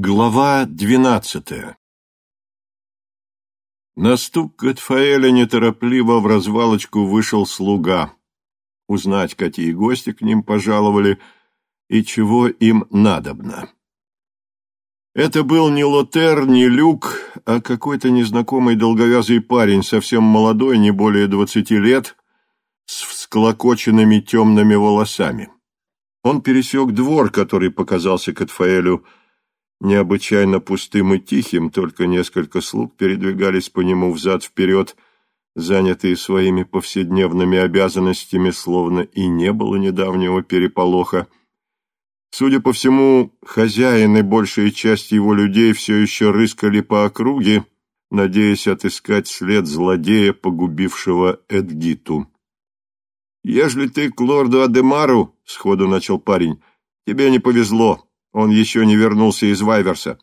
Глава двенадцатая На стук Готфаэля неторопливо в развалочку вышел слуга. Узнать, какие гости к ним пожаловали и чего им надобно. Это был не Лотер, не Люк, а какой-то незнакомый долговязый парень, совсем молодой, не более двадцати лет, с всклокоченными темными волосами. Он пересек двор, который показался Катфаэлю, необычайно пустым и тихим, только несколько слуг передвигались по нему взад-вперед, занятые своими повседневными обязанностями, словно и не было недавнего переполоха. Судя по всему, хозяин и большая часть его людей все еще рыскали по округе, надеясь отыскать след злодея, погубившего Эдгиту. «Ежели ты к лорду Адемару, — сходу начал парень, — тебе не повезло, он еще не вернулся из Вайверса.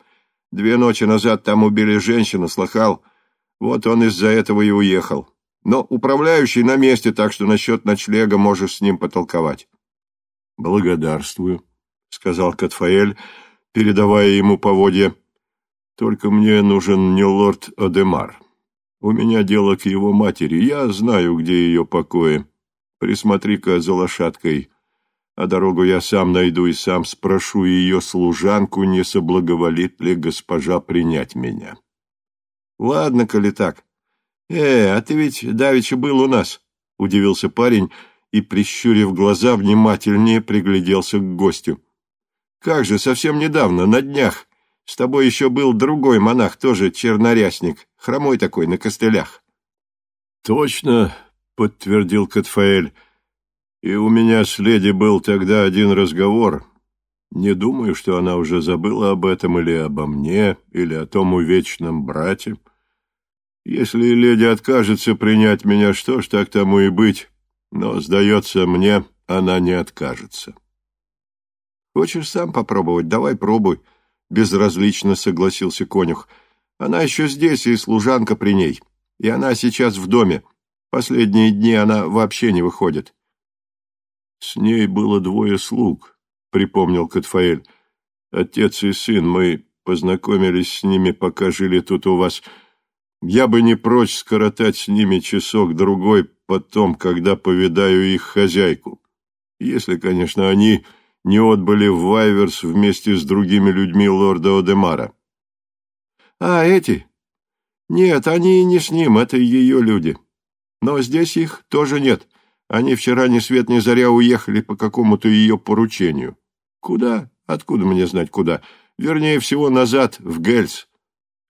Две ночи назад там убили женщину, слыхал. Вот он из-за этого и уехал. Но управляющий на месте, так что насчет ночлега можешь с ним потолковать. — Благодарствую, — сказал Катфаэль, передавая ему поводья. — Только мне нужен не лорд Адемар. У меня дело к его матери. Я знаю, где ее покои. Присмотри-ка за лошадкой а дорогу я сам найду и сам спрошу ее служанку, не соблаговолит ли госпожа принять меня. Ладно, коли так. Э, а ты ведь давеча был у нас, — удивился парень и, прищурив глаза, внимательнее пригляделся к гостю. Как же, совсем недавно, на днях, с тобой еще был другой монах, тоже чернорясник, хромой такой, на костылях. Точно, — подтвердил Катфаэль, — и у меня с леди был тогда один разговор. Не думаю, что она уже забыла об этом или обо мне, или о том увечном брате. Если леди откажется принять меня, что ж, так тому и быть. Но, сдается мне, она не откажется. Хочешь сам попробовать? Давай пробуй. Безразлично согласился конюх. Она еще здесь, и служанка при ней. И она сейчас в доме. Последние дни она вообще не выходит. С ней было двое слуг, припомнил Катфаэль. Отец и сын, мы познакомились с ними, пока жили тут у вас. Я бы не прочь скоротать с ними часок-другой потом, когда повидаю их хозяйку. Если, конечно, они не отбыли в Вайверс вместе с другими людьми лорда Одемара. — А, эти? Нет, они не с ним, это ее люди. Но здесь их тоже нет. Они вчера ни свет ни заря уехали по какому-то ее поручению. Куда? Откуда мне знать куда? Вернее всего назад, в Гельс.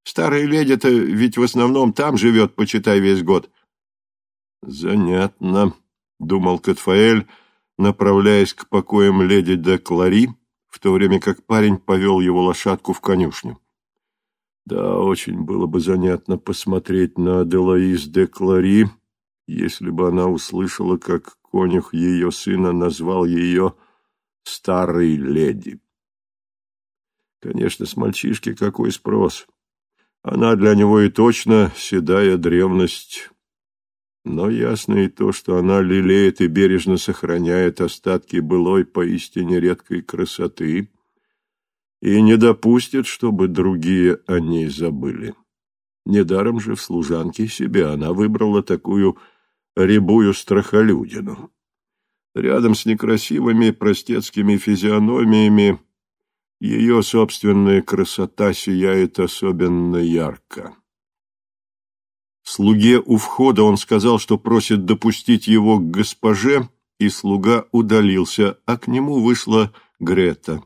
Старая леди-то ведь в основном там живет, почитай, весь год. Занятно, — думал Катфаэль, направляясь к покоям леди де Клари, в то время как парень повел его лошадку в конюшню. Да, очень было бы занятно посмотреть на Аделаис де Клари, — если бы она услышала, как конюх ее сына назвал ее «старой леди». Конечно, с мальчишки какой спрос. Она для него и точно седая древность. Но ясно и то, что она лелеет и бережно сохраняет остатки былой поистине редкой красоты и не допустит, чтобы другие о ней забыли. Недаром же в служанке себе она выбрала такую рябую страхолюдину. Рядом с некрасивыми простецкими физиономиями ее собственная красота сияет особенно ярко. Слуге у входа он сказал, что просит допустить его к госпоже, и слуга удалился, а к нему вышла Грета,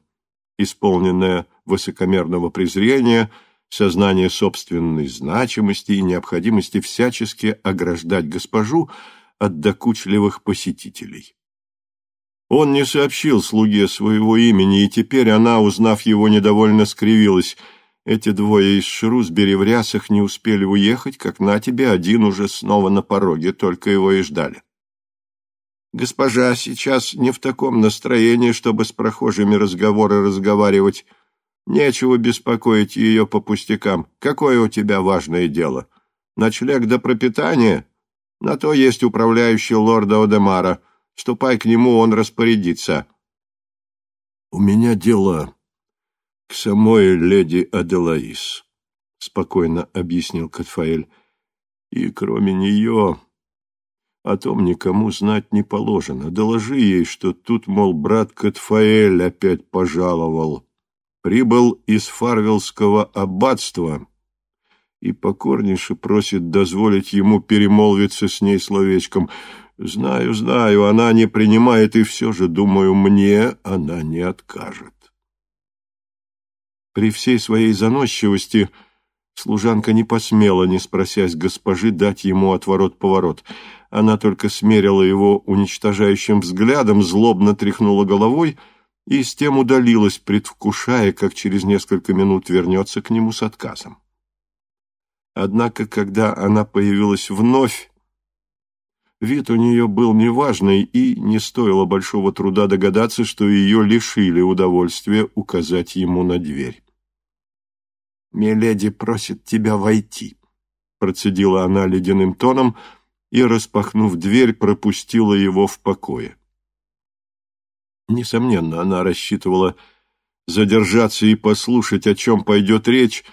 исполненная высокомерного презрения – сознание собственной значимости и необходимости всячески ограждать госпожу от докучливых посетителей. Он не сообщил слуге своего имени, и теперь она, узнав его, недовольно скривилась. Эти двое из Шрусбери в рясах не успели уехать, как на тебе один уже снова на пороге, только его и ждали. Госпожа сейчас не в таком настроении, чтобы с прохожими разговоры разговаривать, Нечего беспокоить ее по пустякам. Какое у тебя важное дело? Ночлег до пропитания? На то есть управляющий лорда Одемара. Ступай к нему, он распорядится. — У меня дело к самой леди Аделаис, — спокойно объяснил Катфаэль. И кроме нее о том никому знать не положено. Доложи ей, что тут, мол, брат Катфаэль опять пожаловал. Прибыл из Фарвелского аббатства и покорнейше просит дозволить ему перемолвиться с ней словечком. Знаю, знаю, она не принимает, и все же, думаю, мне она не откажет. При всей своей заносчивости служанка не посмела, не спросясь госпожи, дать ему отворот-поворот. Она только смерила его уничтожающим взглядом, злобно тряхнула головой и с тем удалилась, предвкушая, как через несколько минут вернется к нему с отказом. Однако, когда она появилась вновь, вид у нее был неважный, и не стоило большого труда догадаться, что ее лишили удовольствия указать ему на дверь. «Миледи просит тебя войти», — процедила она ледяным тоном и, распахнув дверь, пропустила его в покое. Несомненно, она рассчитывала задержаться и послушать, о чем пойдет речь,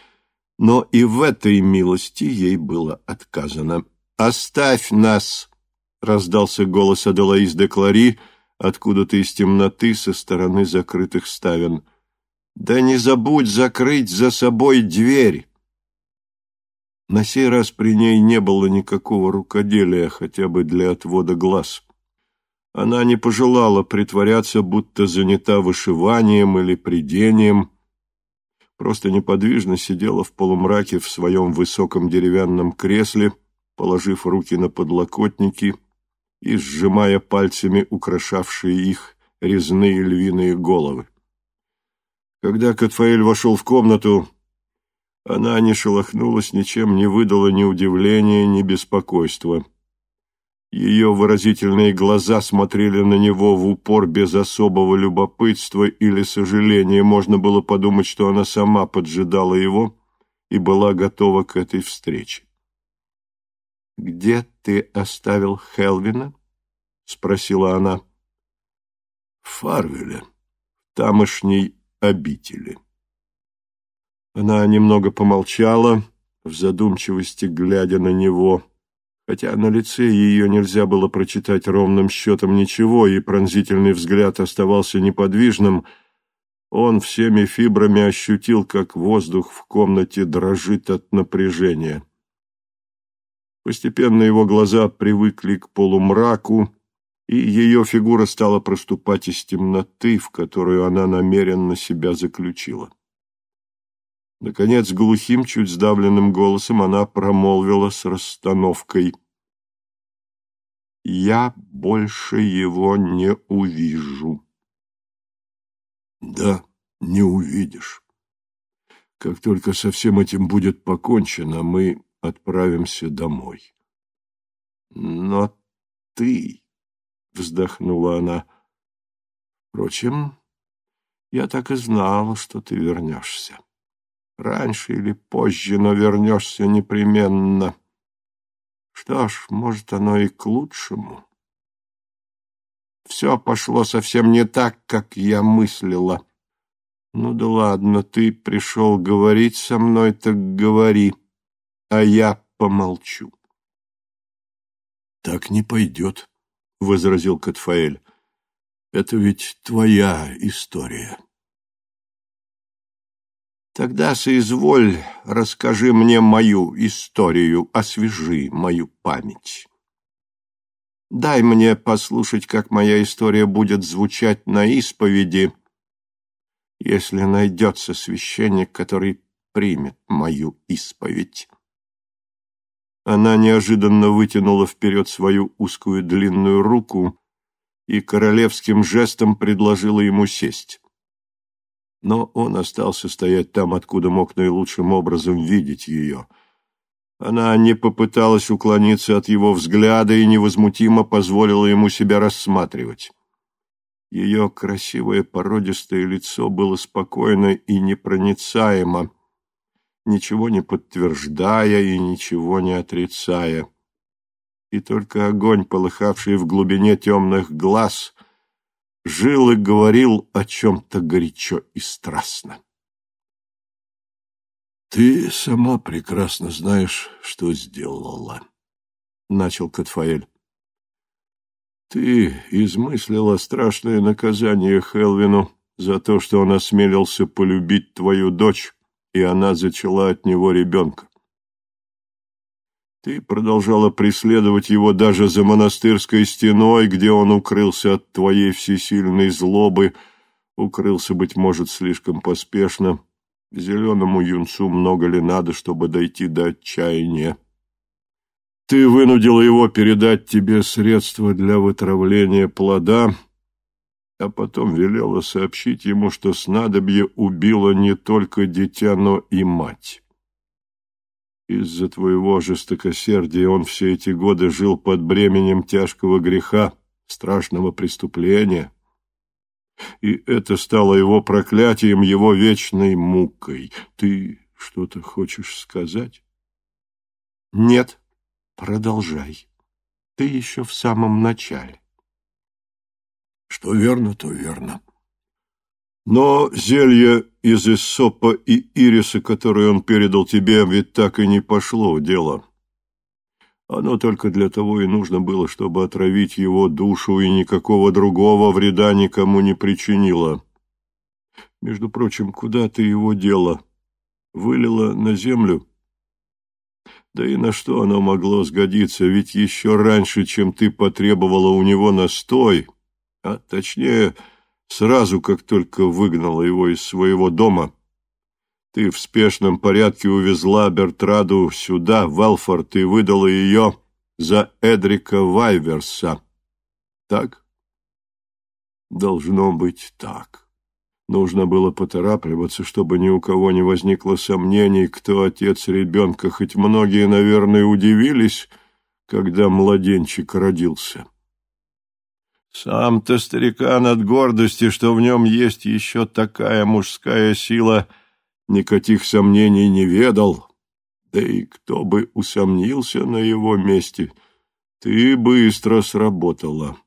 но и в этой милости ей было отказано. «Оставь нас!» — раздался голос Аделаис де Клари откуда-то из темноты со стороны закрытых ставен — да не забудь закрыть за собой дверь. На сей раз при ней не было никакого рукоделия, хотя бы для отвода глаз. Она не пожелала притворяться, будто занята вышиванием или придением, просто неподвижно сидела в полумраке в своем высоком деревянном кресле, положив руки на подлокотники и сжимая пальцами украшавшие их резные львиные головы. Когда Катфаэль вошел в комнату, она не шелохнулась, ничем не выдала ни удивления, ни беспокойства. Ее выразительные глаза смотрели на него в упор без особого любопытства или сожаления. Можно было подумать, что она сама поджидала его и была готова к этой встрече. «Где ты оставил Хелвина?» — спросила она. «В Фарвеле, тамошней обители. Она немного помолчала, в задумчивости глядя на него, хотя на лице ее нельзя было прочитать ровным счетом ничего, и пронзительный взгляд оставался неподвижным, он всеми фибрами ощутил, как воздух в комнате дрожит от напряжения. Постепенно его глаза привыкли к полумраку, и ее фигура стала проступать из темноты, в которую она намеренно себя заключила. Наконец, глухим, чуть сдавленным голосом она промолвила с расстановкой. «Я больше его не увижу». «Да, не увидишь. Как только со всем этим будет покончено, мы отправимся домой». «Но ты...» вздохнула она. Впрочем, я так и знала, что ты вернешься. Раньше или позже, но вернешься непременно. Что ж, может, оно и к лучшему. Все пошло совсем не так, как я мыслила. Ну да ладно, ты пришел говорить со мной, так говори, а я помолчу. Так не пойдет, — возразил Катфаэль. «Это ведь твоя история». «Тогда соизволь, расскажи мне мою историю, освежи мою память. Дай мне послушать, как моя история будет звучать на исповеди, если найдется священник, который примет мою исповедь». Она неожиданно вытянула вперед свою узкую длинную руку и королевским жестом предложила ему сесть. Но он остался стоять там, откуда мог наилучшим образом видеть ее. Она не попыталась уклониться от его взгляда и невозмутимо позволила ему себя рассматривать. Ее красивое породистое лицо было спокойно и непроницаемо, ничего не подтверждая и ничего не отрицая. И только огонь, полыхавший в глубине темных глаз, жил и говорил о чем-то горячо и страстно. Ты сама прекрасно знаешь, что сделала, — начал Катфаэль. Ты измыслила страшное наказание Хелвину за то, что он осмелился полюбить твою дочь, и она зачала от него ребенка. Ты продолжала преследовать его даже за монастырской стеной, где он укрылся от твоей всесильной злобы, укрылся, быть может, слишком поспешно. Зеленому юнцу много ли надо, чтобы дойти до отчаяния? Ты вынудила его передать тебе средства для вытравления плода, а потом велела сообщить ему, что снадобье убило не только дитя, но и мать. Из-за твоего жестокосердия он все эти годы жил под бременем тяжкого греха, страшного преступления. И это стало его проклятием, его вечной мукой. Ты что-то хочешь сказать? Нет. Продолжай. Ты еще в самом начале. Что верно, то верно. Но зелье из Иссопа и Ириса, которое он передал тебе, ведь так и не пошло в дело. Оно только для того и нужно было, чтобы отравить его душу, и никакого другого вреда никому не причинило. Между прочим, куда ты его дело? Вылила на землю? Да и на что оно могло сгодиться, ведь еще раньше, чем ты потребовала у него настой, а точнее Сразу, как только выгнала его из своего дома, ты в спешном порядке увезла Бертраду сюда, в Элфорд, и выдала ее за Эдрика Вайверса. Так? Должно быть так. Нужно было поторапливаться, чтобы ни у кого не возникло сомнений, кто отец ребенка, хоть многие, наверное, удивились, когда младенчик родился. Сам-то старикан от гордости, что в нем есть еще такая мужская сила, никаких сомнений не ведал. Да и кто бы усомнился на его месте, ты быстро сработала.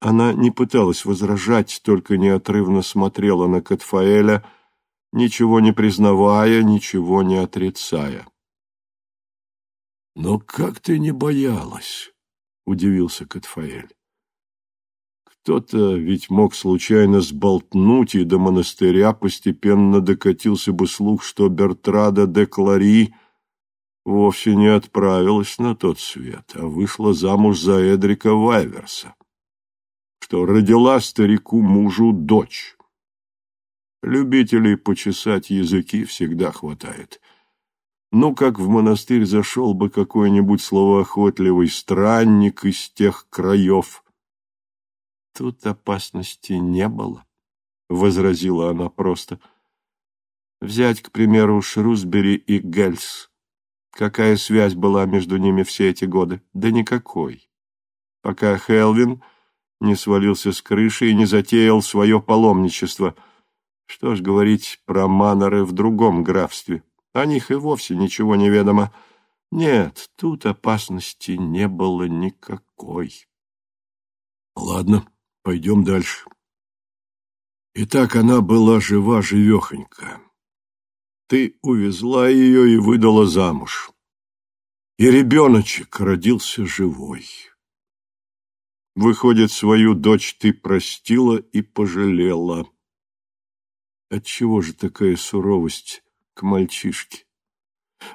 Она не пыталась возражать, только неотрывно смотрела на Катфаэля, ничего не признавая, ничего не отрицая. «Но как ты не боялась?» — удивился Катфаэль. Кто-то ведь мог случайно сболтнуть, и до монастыря постепенно докатился бы слух, что Бертрада де Клари вовсе не отправилась на тот свет, а вышла замуж за Эдрика Вайверса, что родила старику-мужу дочь. Любителей почесать языки всегда хватает. Ну, как в монастырь зашел бы какой-нибудь словоохотливый странник из тех краев, Тут опасности не было, — возразила она просто. Взять, к примеру, Шрусбери и Гельс. Какая связь была между ними все эти годы? Да никакой. Пока Хелвин не свалился с крыши и не затеял свое паломничество. Что ж говорить про маноры в другом графстве? О них и вовсе ничего не ведомо. Нет, тут опасности не было никакой. Ладно, Пойдем дальше. Итак, она была жива-живехонька. Ты увезла ее и выдала замуж. И ребеночек родился живой. Выходит, свою дочь ты простила и пожалела. Отчего же такая суровость к мальчишке?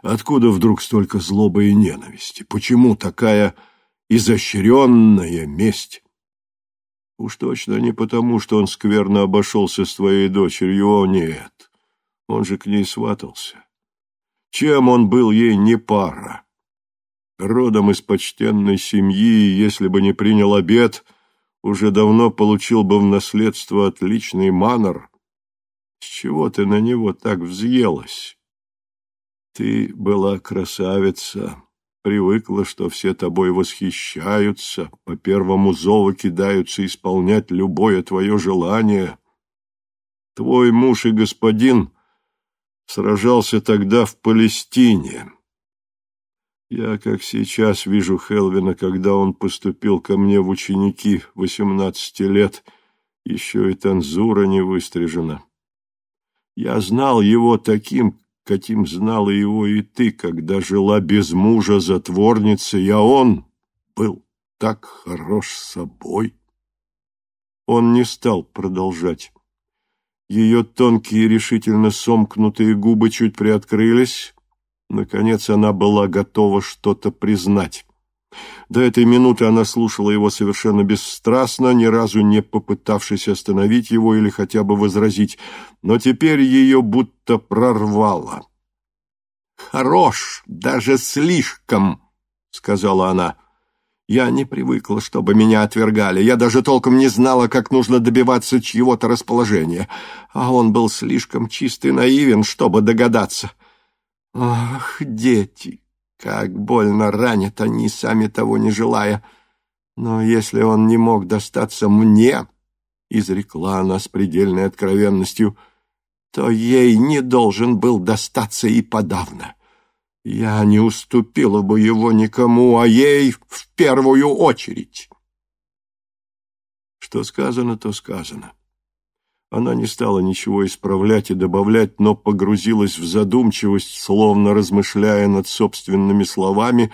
Откуда вдруг столько злобы и ненависти? Почему такая изощренная месть? Уж точно не потому, что он скверно обошелся с твоей дочерью, о нет. Он же к ней сватался. Чем он был ей не пара? Родом из почтенной семьи, если бы не принял обед, уже давно получил бы в наследство отличный манор. С чего ты на него так взъелась? Ты была красавица, привыкла, что все тобой восхищаются, по первому зову кидаются исполнять любое твое желание. Твой муж и господин сражался тогда в Палестине. Я, как сейчас, вижу Хелвина, когда он поступил ко мне в ученики восемнадцати лет, еще и танзура не выстрижена. Я знал его таким, каким знала его и ты, когда жила без мужа затворницей, а он был так хорош собой. Он не стал продолжать. Ее тонкие, решительно сомкнутые губы чуть приоткрылись. Наконец она была готова что-то признать. До этой минуты она слушала его совершенно бесстрастно, ни разу не попытавшись остановить его или хотя бы возразить, но теперь ее будто прорвало. «Хорош, даже слишком», — сказала она. «Я не привыкла, чтобы меня отвергали. Я даже толком не знала, как нужно добиваться чьего-то расположения. А он был слишком чист и наивен, чтобы догадаться. Ах, дети!» Как больно ранят они, сами того не желая. Но если он не мог достаться мне, — изрекла она с предельной откровенностью, — то ей не должен был достаться и подавно. Я не уступила бы его никому, а ей в первую очередь. Что сказано, то сказано. Она не стала ничего исправлять и добавлять, но погрузилась в задумчивость, словно размышляя над собственными словами,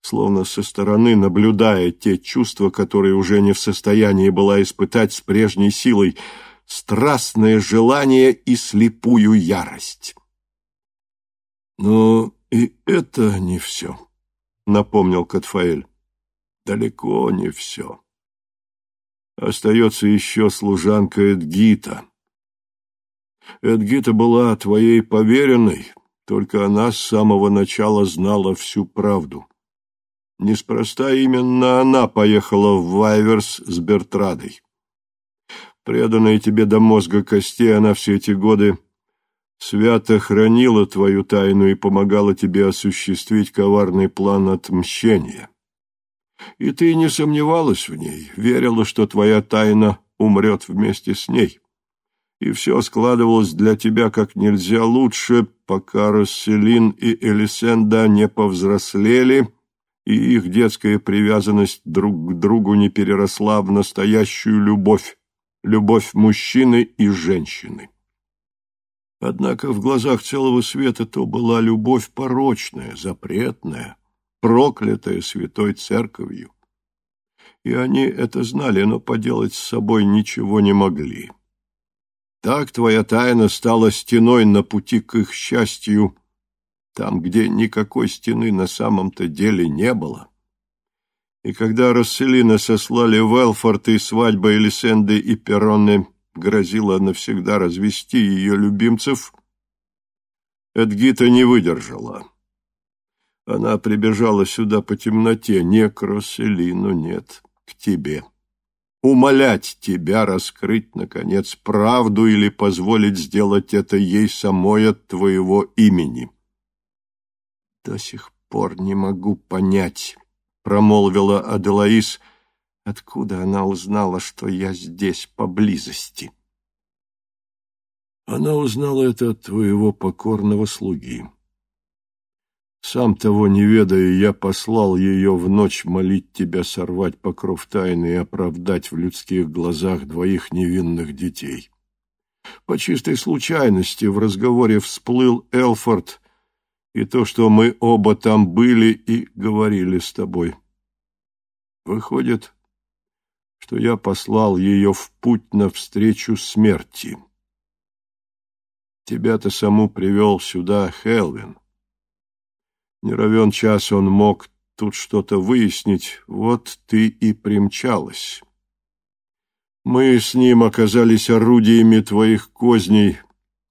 словно со стороны наблюдая те чувства, которые уже не в состоянии была испытать с прежней силой, страстное желание и слепую ярость. «Но и это не все», — напомнил Катфаэль. «Далеко не все». Остается еще служанка Эдгита. Эдгита была твоей поверенной, только она с самого начала знала всю правду. Неспроста именно она поехала в Вайверс с Бертрадой. Преданная тебе до мозга костей, она все эти годы свято хранила твою тайну и помогала тебе осуществить коварный план отмщения. И ты не сомневалась в ней, верила, что твоя тайна умрет вместе с ней. И все складывалось для тебя как нельзя лучше, пока Расселин и Элисенда не повзрослели, и их детская привязанность друг к другу не переросла в настоящую любовь, любовь мужчины и женщины. Однако в глазах целого света то была любовь порочная, запретная, проклятая святой церковью. И они это знали, но поделать с собой ничего не могли. Так твоя тайна стала стеной на пути к их счастью, там, где никакой стены на самом-то деле не было. И когда Расселина сослали в Элфорд и свадьба Элисенды и Перроны грозила навсегда развести ее любимцев, Эдгита не выдержала. Она прибежала сюда по темноте, не к Расселину, нет, к тебе. Умолять тебя раскрыть, наконец, правду или позволить сделать это ей самой от твоего имени. До сих пор не могу понять, — промолвила Аделаис, — откуда она узнала, что я здесь, поблизости. Она узнала это от твоего покорного слуги. Сам того не ведая, я послал ее в ночь молить тебя сорвать покров тайны и оправдать в людских глазах двоих невинных детей. По чистой случайности в разговоре всплыл Элфорд и то, что мы оба там были и говорили с тобой. Выходит, что я послал ее в путь навстречу смерти. Тебя-то саму привел сюда Хелвин. Не равен час он мог тут что-то выяснить, вот ты и примчалась. Мы с ним оказались орудиями твоих козней,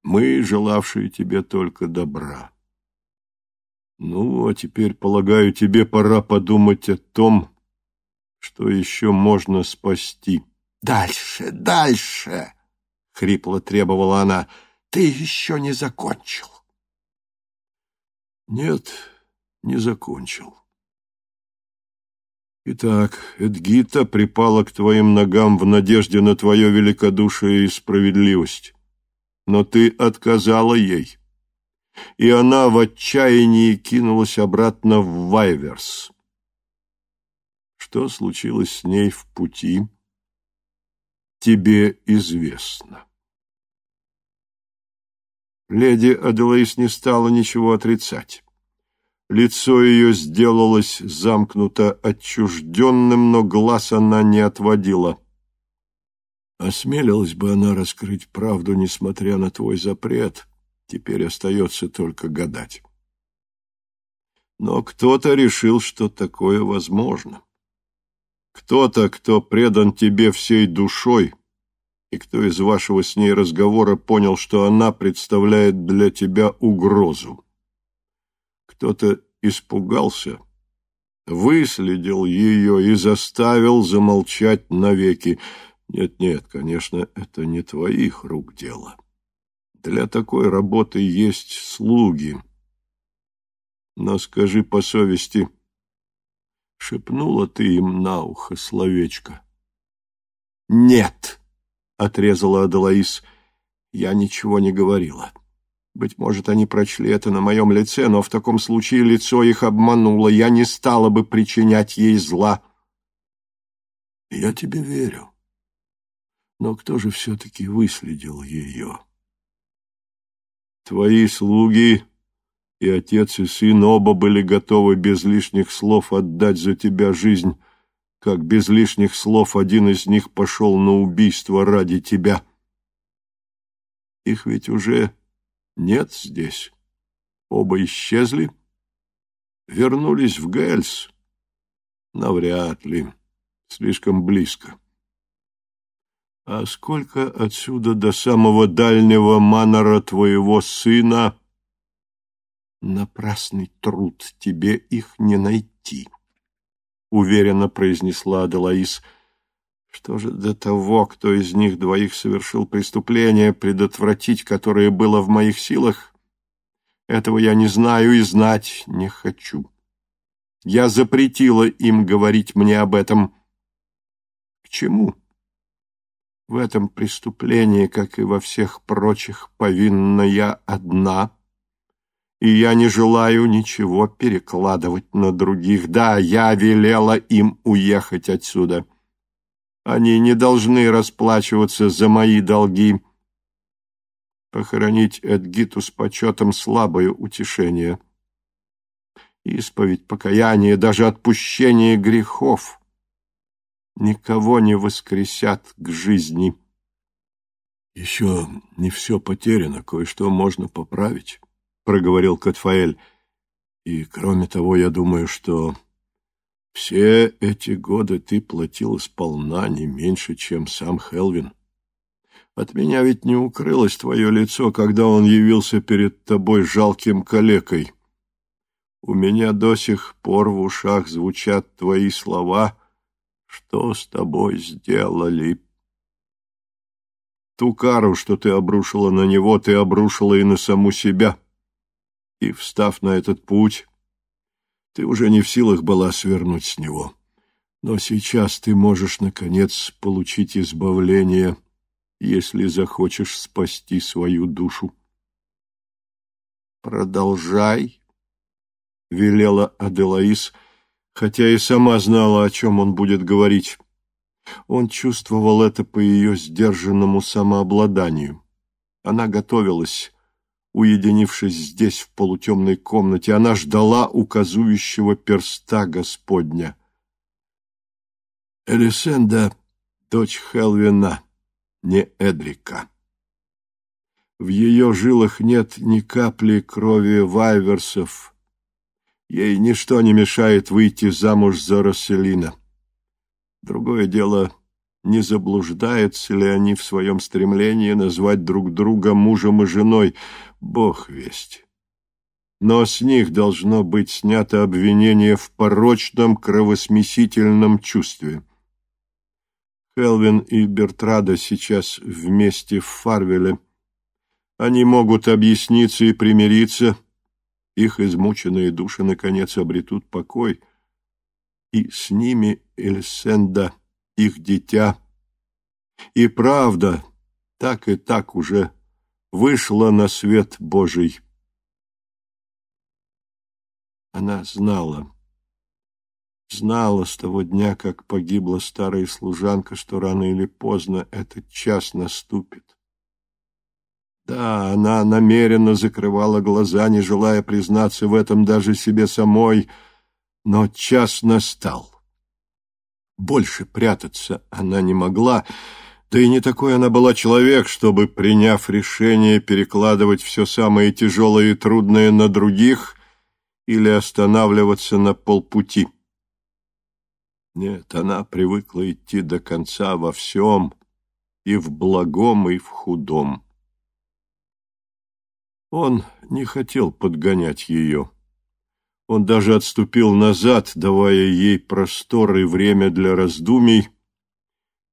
мы, желавшие тебе только добра. Ну, а теперь, полагаю, тебе пора подумать о том, что еще можно спасти. — Дальше, дальше! — хрипло требовала она. — Ты еще не закончил. — Нет, не закончил. Итак, Эдгита припала к твоим ногам в надежде на твое великодушие и справедливость. Но ты отказала ей, и она в отчаянии кинулась обратно в Вайверс. Что случилось с ней в пути, тебе известно. Леди Аделаис не стала ничего отрицать. Лицо ее сделалось замкнуто отчужденным, но глаз она не отводила. Осмелилась бы она раскрыть правду, несмотря на твой запрет. Теперь остается только гадать. Но кто-то решил, что такое возможно. Кто-то, кто предан тебе всей душой, и кто из вашего с ней разговора понял, что она представляет для тебя угрозу. Кто-то испугался, выследил ее и заставил замолчать навеки. Нет-нет, конечно, это не твоих рук дело. Для такой работы есть слуги. Но скажи по совести, шепнула ты им на ухо словечко? Нет, отрезала Аделаис, я ничего не говорила. Быть может, они прочли это на моем лице, но в таком случае лицо их обмануло. Я не стала бы причинять ей зла. Я тебе верю. Но кто же все-таки выследил ее? Твои слуги и отец и сын оба были готовы без лишних слов отдать за тебя жизнь, как без лишних слов один из них пошел на убийство ради тебя. Их ведь уже нет здесь. Оба исчезли, вернулись в Гельс. Навряд ли, слишком близко. А сколько отсюда до самого дальнего манора твоего сына? Напрасный труд, тебе их не найти, — уверенно произнесла Аделаис. Что же до того, кто из них двоих совершил преступление, предотвратить которое было в моих силах? Этого я не знаю и знать не хочу. Я запретила им говорить мне об этом. К чему? — в этом преступлении, как и во всех прочих, повинна я одна, и я не желаю ничего перекладывать на других. Да, я велела им уехать отсюда. Они не должны расплачиваться за мои долги. Похоронить Эдгиту с почетом слабое утешение. Исповедь, покаяние, даже отпущение грехов — никого не воскресят к жизни. Еще не все потеряно, кое-что можно поправить, проговорил Катфаэль. И кроме того, я думаю, что все эти годы ты платил сполна не меньше, чем сам Хелвин. От меня ведь не укрылось твое лицо, когда он явился перед тобой жалким калекой. У меня до сих пор в ушах звучат твои слова — что с тобой сделали? Ту кару, что ты обрушила на него, ты обрушила и на саму себя. И, встав на этот путь, ты уже не в силах была свернуть с него. Но сейчас ты можешь, наконец, получить избавление, если захочешь спасти свою душу. «Продолжай», — велела Аделаис, — хотя и сама знала, о чем он будет говорить. Он чувствовал это по ее сдержанному самообладанию. Она готовилась, уединившись здесь, в полутемной комнате. Она ждала указующего перста Господня. Элисенда — дочь Хелвина, не Эдрика. В ее жилах нет ни капли крови вайверсов, Ей ничто не мешает выйти замуж за Расселина. Другое дело, не заблуждаются ли они в своем стремлении назвать друг друга мужем и женой, бог весть. Но с них должно быть снято обвинение в порочном кровосмесительном чувстве. Хелвин и Бертрада сейчас вместе в Фарвеле. Они могут объясниться и примириться, их измученные души, наконец, обретут покой, и с ними Эльсенда, их дитя. И правда, так и так уже вышла на свет Божий. Она знала, знала с того дня, как погибла старая служанка, что рано или поздно этот час наступит. Да, она намеренно закрывала глаза, не желая признаться в этом даже себе самой, но час настал. Больше прятаться она не могла, да и не такой она была человек, чтобы, приняв решение перекладывать все самое тяжелое и трудное на других или останавливаться на полпути. Нет, она привыкла идти до конца во всем, и в благом, и в худом. Он не хотел подгонять ее. Он даже отступил назад, давая ей простор и время для раздумий,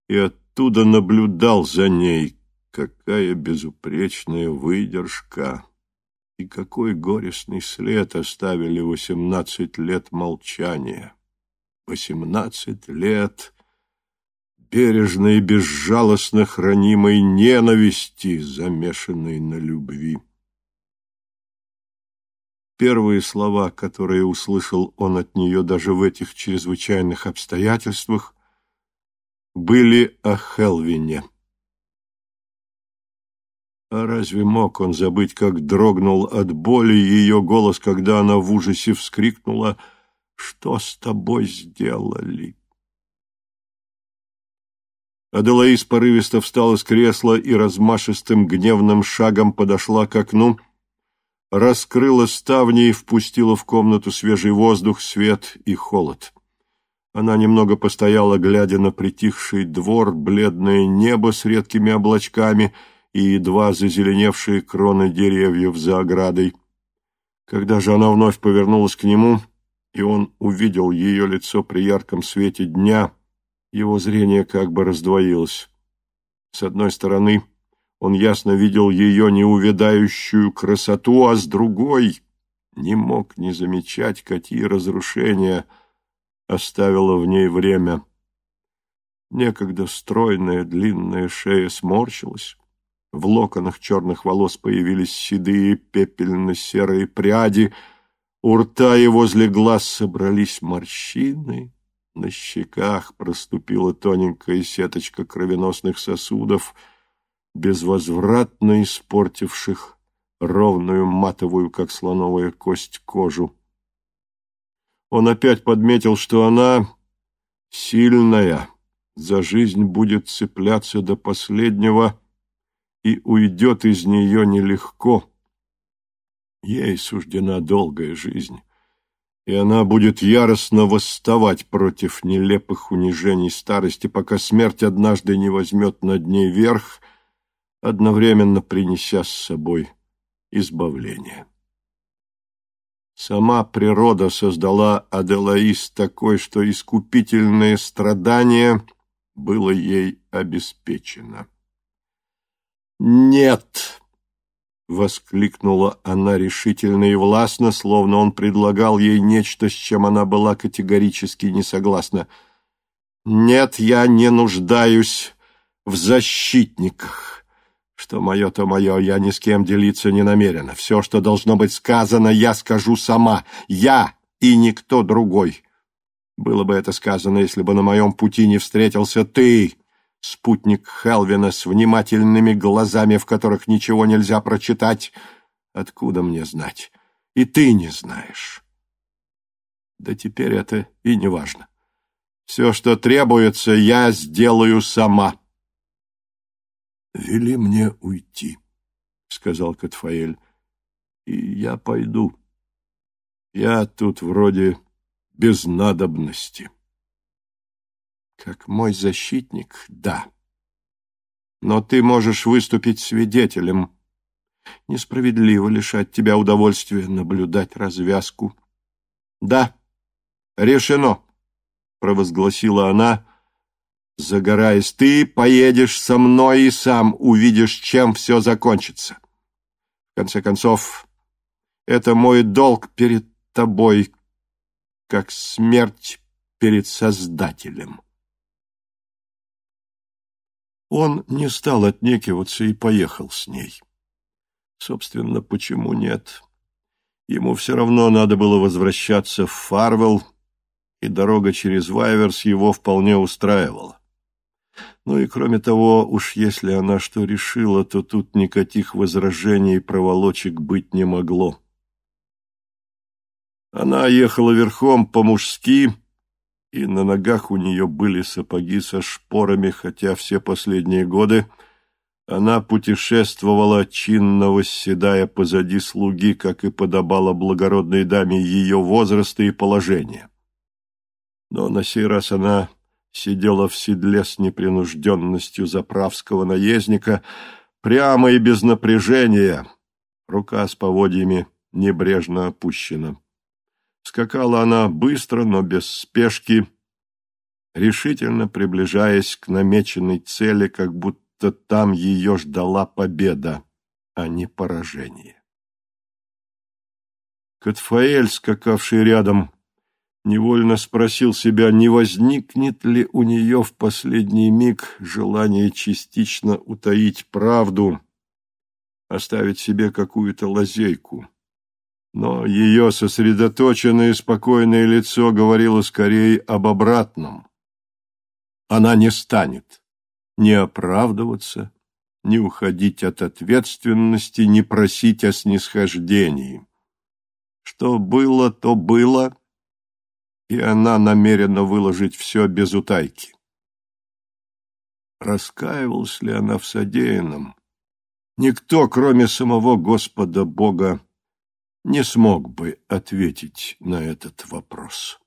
и оттуда наблюдал за ней. Какая безупречная выдержка! И какой горестный след оставили восемнадцать лет молчания! Восемнадцать лет бережно и безжалостно хранимой ненависти, замешанной на любви. Первые слова, которые услышал он от нее даже в этих чрезвычайных обстоятельствах, были о Хелвине. А разве мог он забыть, как дрогнул от боли ее голос, когда она в ужасе вскрикнула «Что с тобой сделали?» Аделаис порывисто встала с кресла и размашистым гневным шагом подошла к окну, раскрыла ставни и впустила в комнату свежий воздух, свет и холод. Она немного постояла, глядя на притихший двор, бледное небо с редкими облачками и едва зазеленевшие кроны деревьев за оградой. Когда же она вновь повернулась к нему, и он увидел ее лицо при ярком свете дня, его зрение как бы раздвоилось. С одной стороны, он ясно видел ее неувядающую красоту, а с другой не мог не замечать, какие разрушения оставило в ней время. Некогда стройная длинная шея сморщилась, в локонах черных волос появились седые пепельно-серые пряди, у рта и возле глаз собрались морщины, на щеках проступила тоненькая сеточка кровеносных сосудов — безвозвратно испортивших ровную матовую, как слоновая кость, кожу. Он опять подметил, что она сильная, за жизнь будет цепляться до последнего и уйдет из нее нелегко. Ей суждена долгая жизнь, и она будет яростно восставать против нелепых унижений старости, пока смерть однажды не возьмет над ней верх — одновременно принеся с собой избавление. Сама природа создала Аделаис такой, что искупительное страдание было ей обеспечено. «Нет!» — воскликнула она решительно и властно, словно он предлагал ей нечто, с чем она была категорически не согласна. «Нет, я не нуждаюсь в защитниках. Что мое, то мое, я ни с кем делиться не намерена. Все, что должно быть сказано, я скажу сама. Я и никто другой. Было бы это сказано, если бы на моем пути не встретился ты, спутник Хелвина с внимательными глазами, в которых ничего нельзя прочитать. Откуда мне знать? И ты не знаешь. Да теперь это и не важно. Все, что требуется, я сделаю сама. «Вели мне уйти», — сказал Катфаэль, — «и я пойду. Я тут вроде без надобности». «Как мой защитник, да. Но ты можешь выступить свидетелем. Несправедливо лишать тебя удовольствия наблюдать развязку». «Да, решено», — провозгласила она, — загораясь, ты поедешь со мной и сам увидишь, чем все закончится. В конце концов, это мой долг перед тобой, как смерть перед Создателем. Он не стал отнекиваться и поехал с ней. Собственно, почему нет? Ему все равно надо было возвращаться в Фарвелл, и дорога через Вайверс его вполне устраивала. Ну и кроме того, уж если она что решила, то тут никаких возражений и проволочек быть не могло. Она ехала верхом по-мужски, и на ногах у нее были сапоги со шпорами, хотя все последние годы она путешествовала, чинно восседая позади слуги, как и подобало благородной даме ее возраста и положения. Но на сей раз она сидела в седле с непринужденностью заправского наездника, прямо и без напряжения, рука с поводьями небрежно опущена. Скакала она быстро, но без спешки, решительно приближаясь к намеченной цели, как будто там ее ждала победа, а не поражение. Катфаэль, скакавший рядом, невольно спросил себя, не возникнет ли у нее в последний миг желание частично утаить правду, оставить себе какую-то лазейку. Но ее сосредоточенное и спокойное лицо говорило скорее об обратном. Она не станет ни оправдываться, ни уходить от ответственности, ни просить о снисхождении. Что было, то было, и она намерена выложить все без утайки. Раскаивалась ли она в содеянном? Никто, кроме самого Господа Бога, не смог бы ответить на этот вопрос.